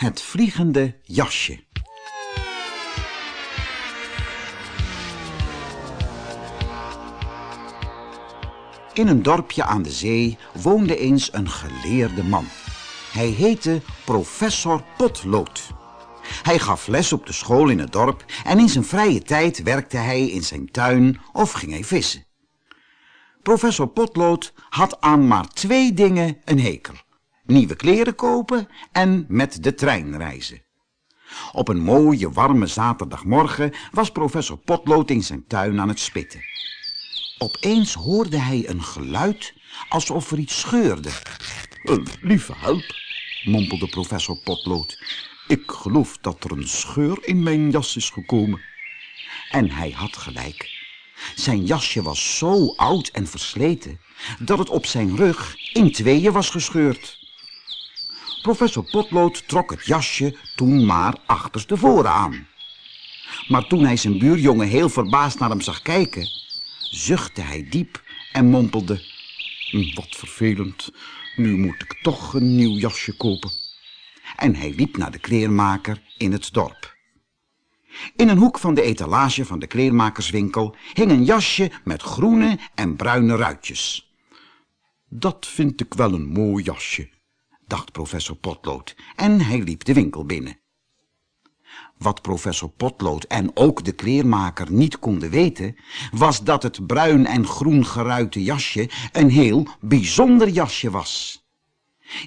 Het vliegende jasje. In een dorpje aan de zee woonde eens een geleerde man. Hij heette professor Potlood. Hij gaf les op de school in het dorp en in zijn vrije tijd werkte hij in zijn tuin of ging hij vissen. Professor Potlood had aan maar twee dingen een hekel. Nieuwe kleren kopen en met de trein reizen. Op een mooie warme zaterdagmorgen was professor Potlood in zijn tuin aan het spitten. Opeens hoorde hij een geluid alsof er iets scheurde. Een lieve help, mompelde professor Potlood. Ik geloof dat er een scheur in mijn jas is gekomen. En hij had gelijk. Zijn jasje was zo oud en versleten dat het op zijn rug in tweeën was gescheurd. Professor Potlood trok het jasje toen maar achterstevoren aan. Maar toen hij zijn buurjongen heel verbaasd naar hem zag kijken, zuchtte hij diep en mompelde... Hm, wat vervelend, nu moet ik toch een nieuw jasje kopen. En hij liep naar de kleermaker in het dorp. In een hoek van de etalage van de kleermakerswinkel hing een jasje met groene en bruine ruitjes. Dat vind ik wel een mooi jasje, dacht professor Potlood en hij liep de winkel binnen. Wat professor Potlood en ook de kleermaker niet konden weten, was dat het bruin en groen geruite jasje een heel bijzonder jasje was.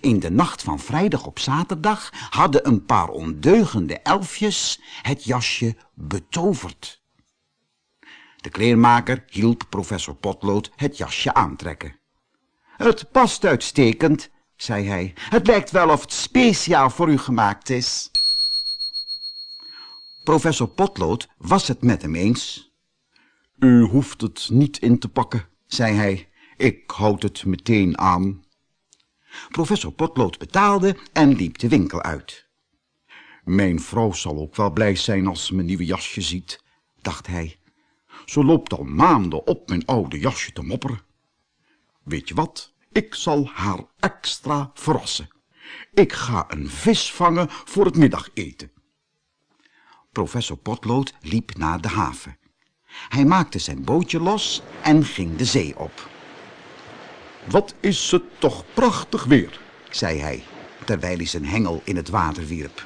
In de nacht van vrijdag op zaterdag hadden een paar ondeugende elfjes het jasje betoverd. De kleermaker hielp professor Potlood het jasje aantrekken. Het past uitstekend, zei hij. Het lijkt wel of het speciaal voor u gemaakt is. Professor Potlood was het met hem eens. U hoeft het niet in te pakken, zei hij. Ik houd het meteen aan. Professor Potlood betaalde en liep de winkel uit. Mijn vrouw zal ook wel blij zijn als ze mijn nieuwe jasje ziet, dacht hij. Ze loopt al maanden op mijn oude jasje te mopperen. Weet je wat? Ik zal haar extra verrassen. Ik ga een vis vangen voor het middageten. Professor Potlood liep naar de haven. Hij maakte zijn bootje los en ging de zee op. Wat is het toch prachtig weer, zei hij, terwijl hij zijn hengel in het water wierp.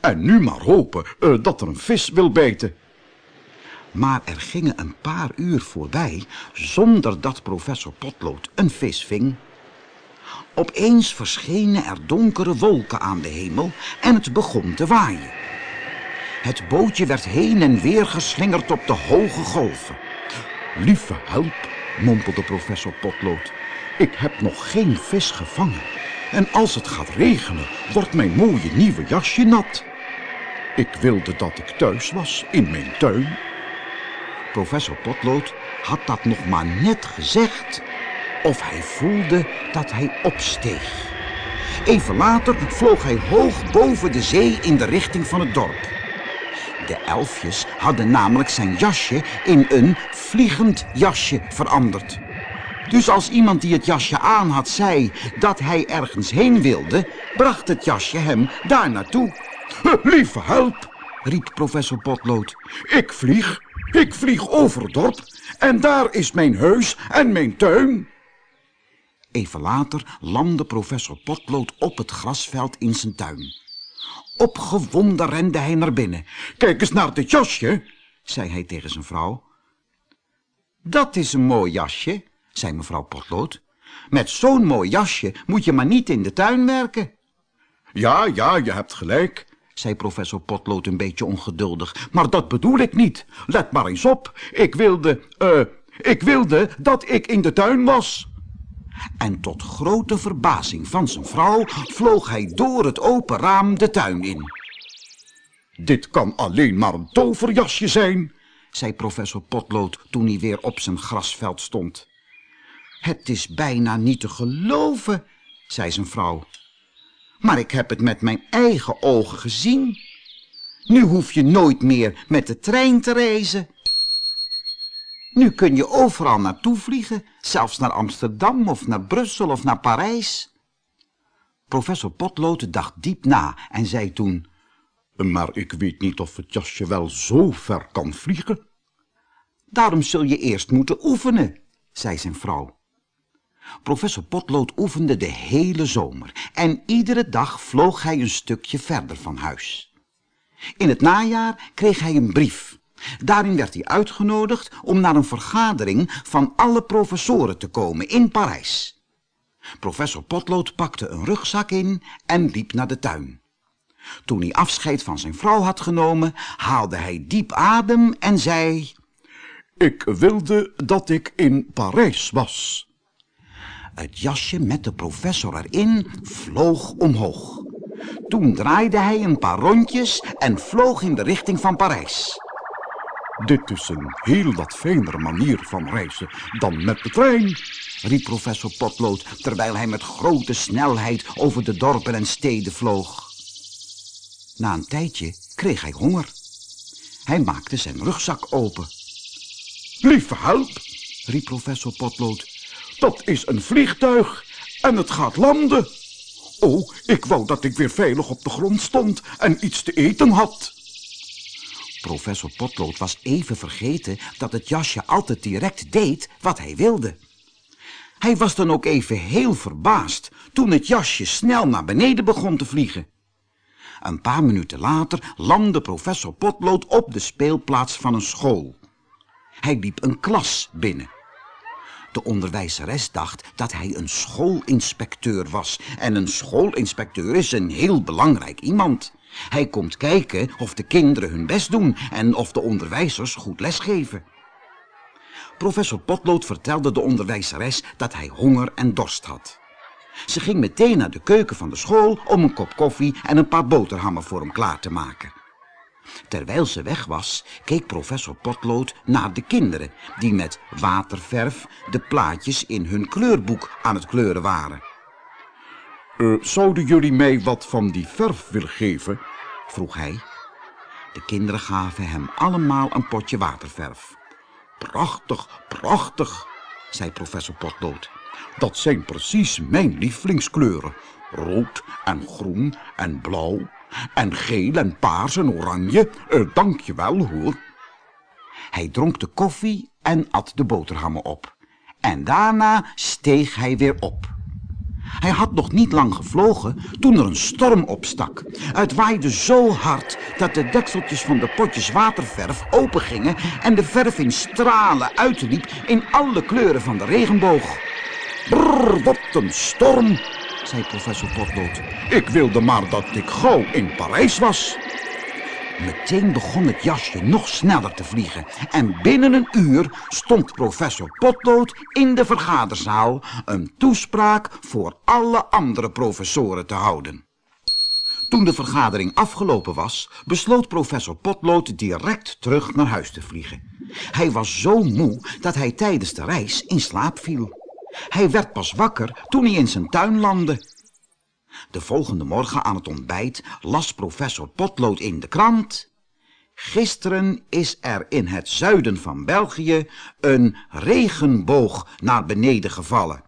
En nu maar hopen uh, dat er een vis wil bijten. Maar er gingen een paar uur voorbij zonder dat professor Potlood een vis ving. Opeens verschenen er donkere wolken aan de hemel en het begon te waaien. Het bootje werd heen en weer geslingerd op de hoge golven. Lieve help, mompelde professor Potlood. Ik heb nog geen vis gevangen. En als het gaat regenen, wordt mijn mooie nieuwe jasje nat. Ik wilde dat ik thuis was, in mijn tuin. Professor Potlood had dat nog maar net gezegd... of hij voelde dat hij opsteeg. Even later vloog hij hoog boven de zee in de richting van het dorp. De elfjes hadden namelijk zijn jasje in een vliegend jasje veranderd. Dus als iemand die het jasje aan had zei dat hij ergens heen wilde, bracht het jasje hem daar naartoe. Lieve help, riep professor Potlood. Ik vlieg, ik vlieg over het dorp en daar is mijn huis en mijn tuin. Even later landde professor Potlood op het grasveld in zijn tuin. Opgewonden rende hij naar binnen. Kijk eens naar dit jasje, zei hij tegen zijn vrouw. Dat is een mooi jasje, zei mevrouw Potlood. Met zo'n mooi jasje moet je maar niet in de tuin werken. Ja, ja, je hebt gelijk, zei professor Potlood een beetje ongeduldig. Maar dat bedoel ik niet. Let maar eens op. Ik wilde, eh, ik wilde dat ik in de tuin was. En tot grote verbazing van zijn vrouw vloog hij door het open raam de tuin in. Dit kan alleen maar een toverjasje zijn, zei professor Potlood toen hij weer op zijn grasveld stond. Het is bijna niet te geloven, zei zijn vrouw. Maar ik heb het met mijn eigen ogen gezien. Nu hoef je nooit meer met de trein te reizen. Nu kun je overal naartoe vliegen, zelfs naar Amsterdam of naar Brussel of naar Parijs. Professor Potlood dacht diep na en zei toen... Maar ik weet niet of het jasje wel zo ver kan vliegen. Daarom zul je eerst moeten oefenen, zei zijn vrouw. Professor Potlood oefende de hele zomer en iedere dag vloog hij een stukje verder van huis. In het najaar kreeg hij een brief. Daarin werd hij uitgenodigd om naar een vergadering van alle professoren te komen in Parijs. Professor Potlood pakte een rugzak in en liep naar de tuin. Toen hij afscheid van zijn vrouw had genomen, haalde hij diep adem en zei... Ik wilde dat ik in Parijs was. Het jasje met de professor erin vloog omhoog. Toen draaide hij een paar rondjes en vloog in de richting van Parijs. Dit is een heel wat fijnere manier van reizen dan met de trein, riep professor Potlood, terwijl hij met grote snelheid over de dorpen en steden vloog. Na een tijdje kreeg hij honger. Hij maakte zijn rugzak open. Lieve help, riep professor Potlood, dat is een vliegtuig en het gaat landen. Oh, ik wou dat ik weer veilig op de grond stond en iets te eten had. Professor Potlood was even vergeten dat het jasje altijd direct deed wat hij wilde. Hij was dan ook even heel verbaasd toen het jasje snel naar beneden begon te vliegen. Een paar minuten later landde professor Potlood op de speelplaats van een school. Hij liep een klas binnen. De onderwijzeres dacht dat hij een schoolinspecteur was. En een schoolinspecteur is een heel belangrijk iemand. Hij komt kijken of de kinderen hun best doen en of de onderwijzers goed lesgeven. Professor Potlood vertelde de onderwijzeres dat hij honger en dorst had. Ze ging meteen naar de keuken van de school om een kop koffie en een paar boterhammen voor hem klaar te maken. Terwijl ze weg was, keek professor Potlood naar de kinderen... die met waterverf de plaatjes in hun kleurboek aan het kleuren waren. Uh, zouden jullie mij wat van die verf willen geven? vroeg hij. De kinderen gaven hem allemaal een potje waterverf. Prachtig, prachtig, zei professor Potlood. Dat zijn precies mijn lievelingskleuren. Rood en groen en blauw en geel en paars en oranje. Uh, Dank je wel, hoor. Hij dronk de koffie en at de boterhammen op. En daarna steeg hij weer op. Hij had nog niet lang gevlogen toen er een storm opstak. Het waaide zo hard dat de dekseltjes van de potjes waterverf opengingen en de verf in stralen uitliep in alle kleuren van de regenboog. Brrr, wat een storm, zei professor Potlood. Ik wilde maar dat ik gauw in Parijs was. Meteen begon het jasje nog sneller te vliegen. En binnen een uur stond professor Potlood in de vergaderzaal... een toespraak voor alle andere professoren te houden. Toen de vergadering afgelopen was, besloot professor Potlood direct terug naar huis te vliegen. Hij was zo moe dat hij tijdens de reis in slaap viel. Hij werd pas wakker toen hij in zijn tuin landde. De volgende morgen aan het ontbijt las professor Potlood in de krant... Gisteren is er in het zuiden van België een regenboog naar beneden gevallen.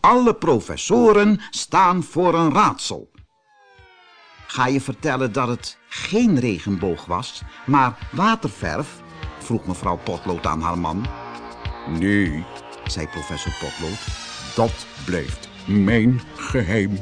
Alle professoren staan voor een raadsel. Ga je vertellen dat het geen regenboog was, maar waterverf? vroeg mevrouw Potlood aan haar man. Nee, zei professor Potlood, dat blijft mijn geheim.